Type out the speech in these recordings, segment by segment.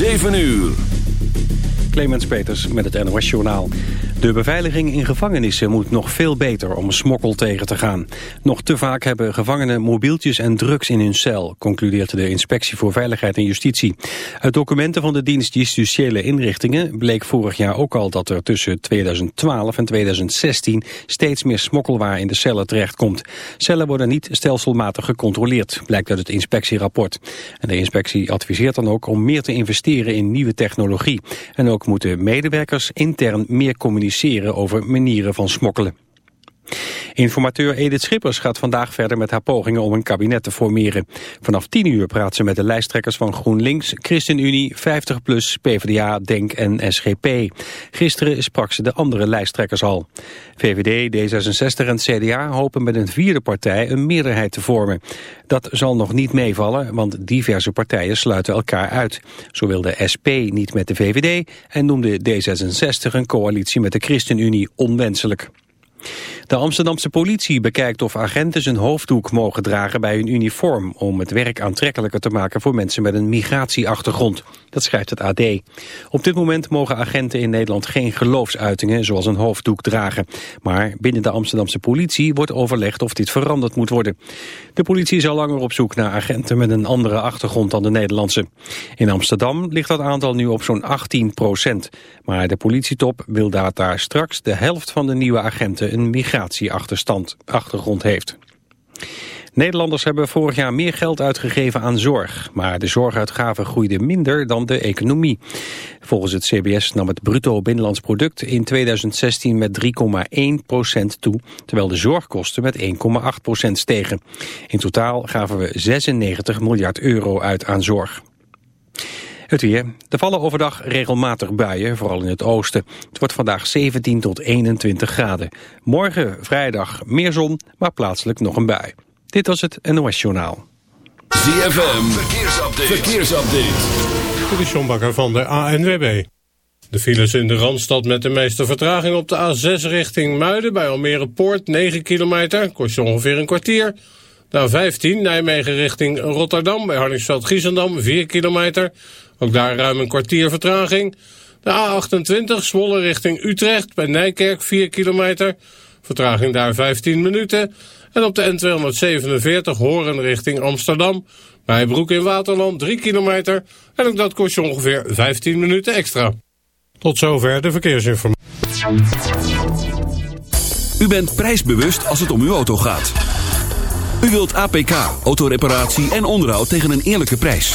7 uur. Clemens Peters met het NOS Journaal. De beveiliging in gevangenissen moet nog veel beter om smokkel tegen te gaan. Nog te vaak hebben gevangenen mobieltjes en drugs in hun cel, concludeert de Inspectie voor Veiligheid en Justitie. Uit documenten van de dienst Justitiële Inrichtingen bleek vorig jaar ook al dat er tussen 2012 en 2016 steeds meer smokkelwaar in de cellen terechtkomt. Cellen worden niet stelselmatig gecontroleerd, blijkt uit het inspectierapport. En de inspectie adviseert dan ook om meer te investeren in nieuwe technologie. En ook moeten medewerkers intern meer communiceren over manieren van smokkelen. Informateur Edith Schippers gaat vandaag verder met haar pogingen om een kabinet te formeren. Vanaf 10 uur praat ze met de lijsttrekkers van GroenLinks, ChristenUnie, 50PLUS, PvdA, DENK en SGP. Gisteren sprak ze de andere lijsttrekkers al. VVD, D66 en CDA hopen met een vierde partij een meerderheid te vormen. Dat zal nog niet meevallen, want diverse partijen sluiten elkaar uit. Zo wil de SP niet met de VVD en noemde D66 een coalitie met de ChristenUnie onwenselijk. De Amsterdamse politie bekijkt of agenten zijn hoofddoek mogen dragen bij hun uniform... om het werk aantrekkelijker te maken voor mensen met een migratieachtergrond. Dat schrijft het AD. Op dit moment mogen agenten in Nederland geen geloofsuitingen zoals een hoofddoek dragen. Maar binnen de Amsterdamse politie wordt overlegd of dit veranderd moet worden. De politie is al langer op zoek naar agenten met een andere achtergrond dan de Nederlandse. In Amsterdam ligt dat aantal nu op zo'n 18 procent. Maar de politietop wil dat daar straks de helft van de nieuwe agenten een migratieachtergrond heeft. Nederlanders hebben vorig jaar meer geld uitgegeven aan zorg. Maar de zorguitgaven groeiden minder dan de economie. Volgens het CBS nam het bruto binnenlands product in 2016 met 3,1% toe. Terwijl de zorgkosten met 1,8% stegen. In totaal gaven we 96 miljard euro uit aan zorg. Het weer. Er vallen overdag regelmatig buien, vooral in het oosten. Het wordt vandaag 17 tot 21 graden. Morgen, vrijdag, meer zon, maar plaatselijk nog een bui. Dit was het NOS Journaal. ZFM, verkeersupdate. verkeersupdate. De Sjombakker van de ANWB. De files in de Randstad met de meeste vertraging op de A6 richting Muiden... bij Almere Poort, 9 kilometer, kost je ongeveer een kwartier... De A15 Nijmegen richting Rotterdam bij Harningsveld-Giessendam 4 kilometer. Ook daar ruim een kwartier vertraging. De A28 Zwolle richting Utrecht bij Nijkerk 4 kilometer. Vertraging daar 15 minuten. En op de N247 Horen richting Amsterdam. Bij Broek in Waterland 3 kilometer. En ook dat kost je ongeveer 15 minuten extra. Tot zover de verkeersinformatie. U bent prijsbewust als het om uw auto gaat. U wilt APK, autoreparatie en onderhoud tegen een eerlijke prijs.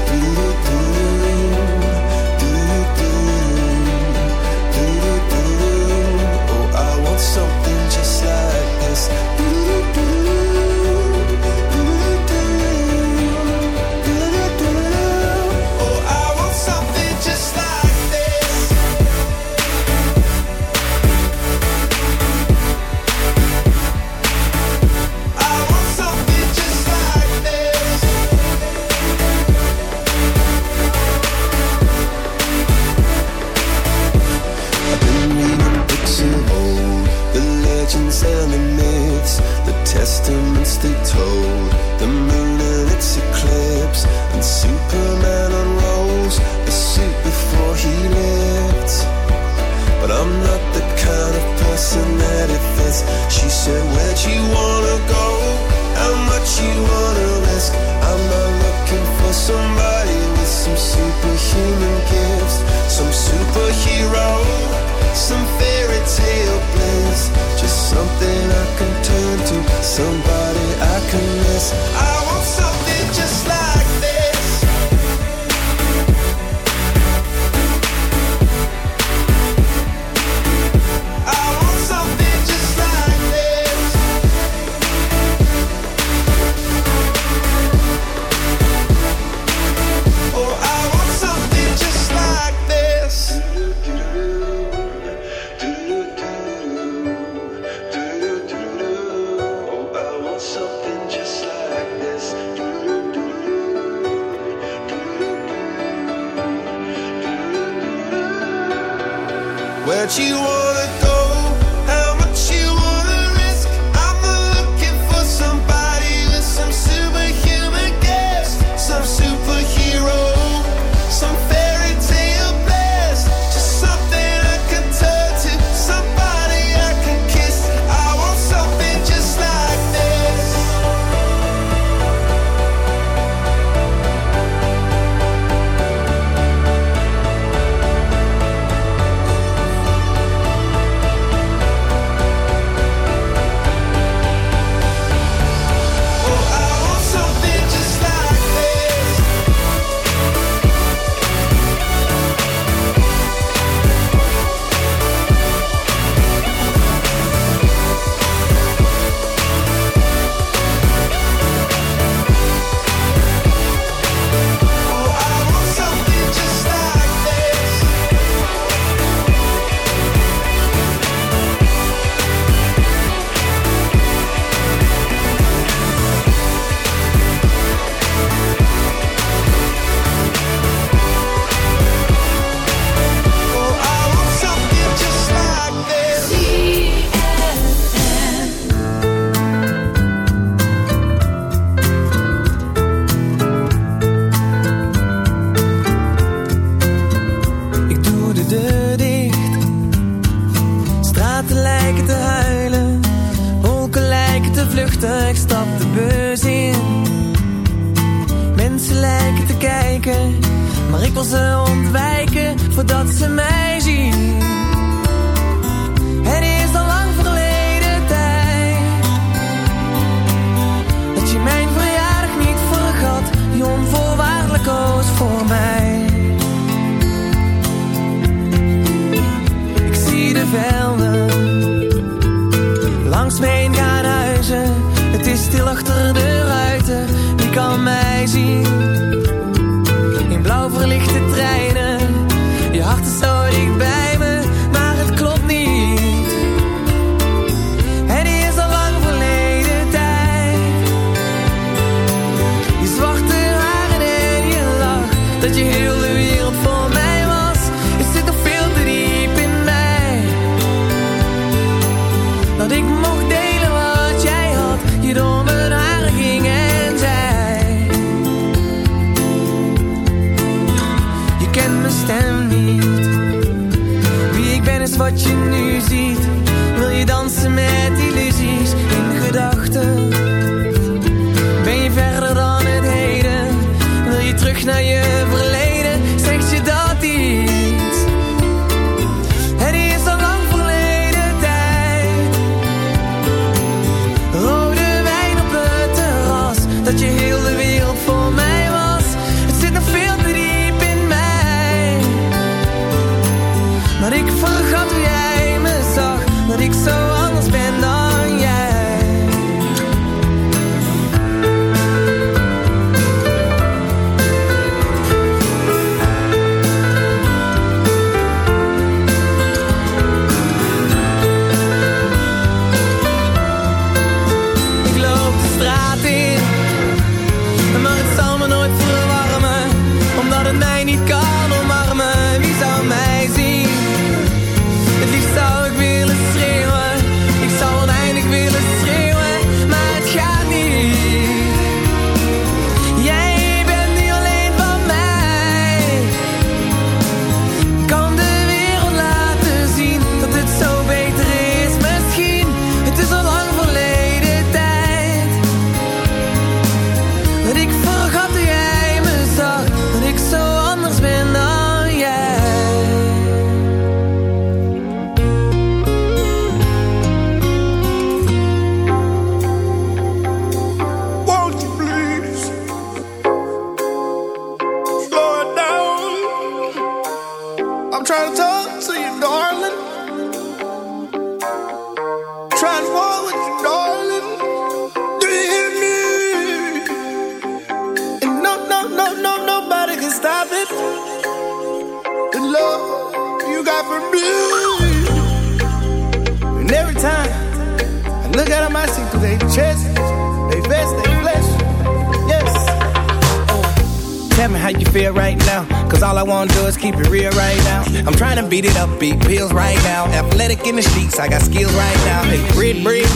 you want.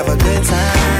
have a good time.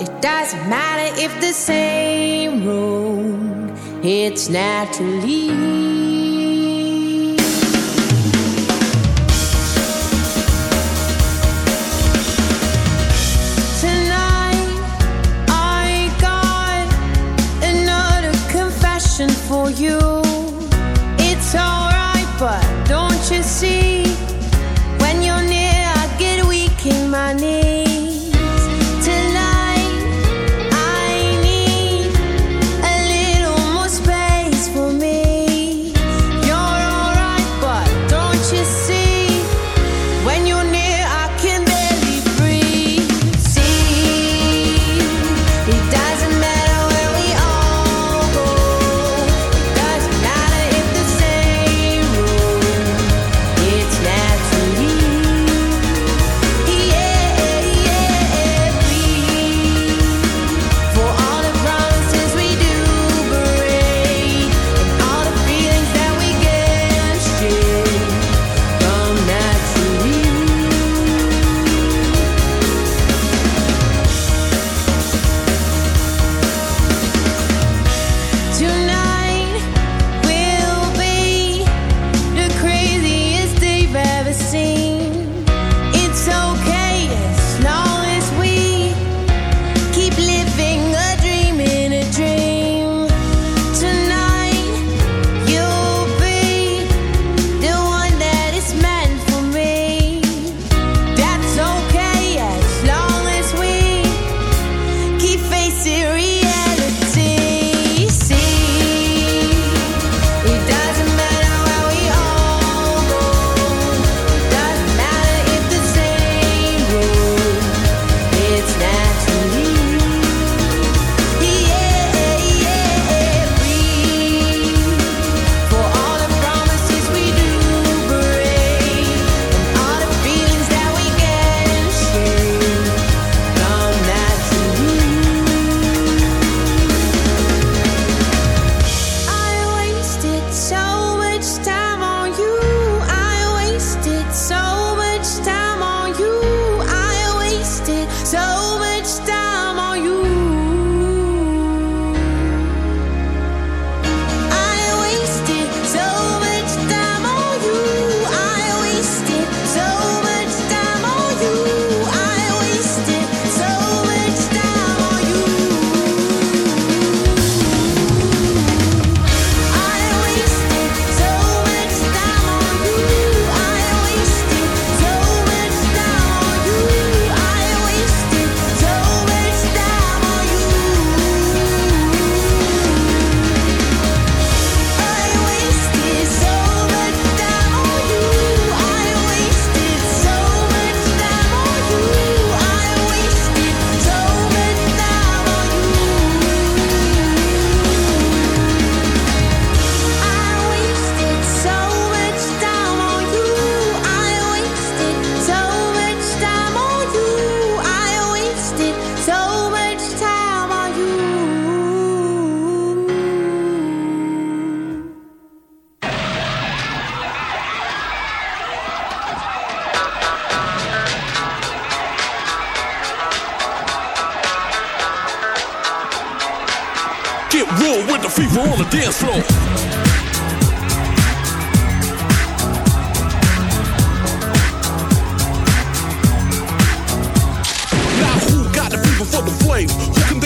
It doesn't matter if the same road. It's naturally. Tonight, I got another confession for you. Get real with the fever on the dance floor. Now who got the fever for the flames?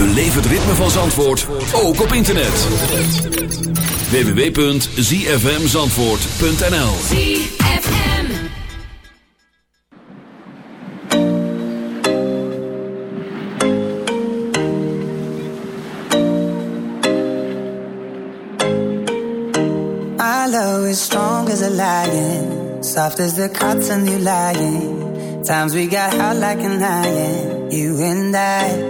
Beleef het ritme van Zandvoort, ook op internet. www.zfmzandvoort.nl ZFM. My love is strong as a lion, soft as the cotton you lying. Times we got hot like an iron, you and I.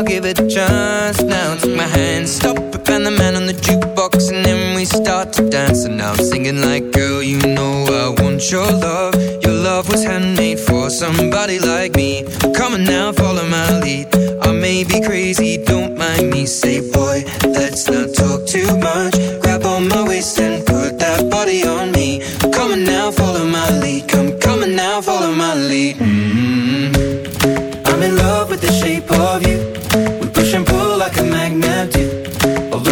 I'll give it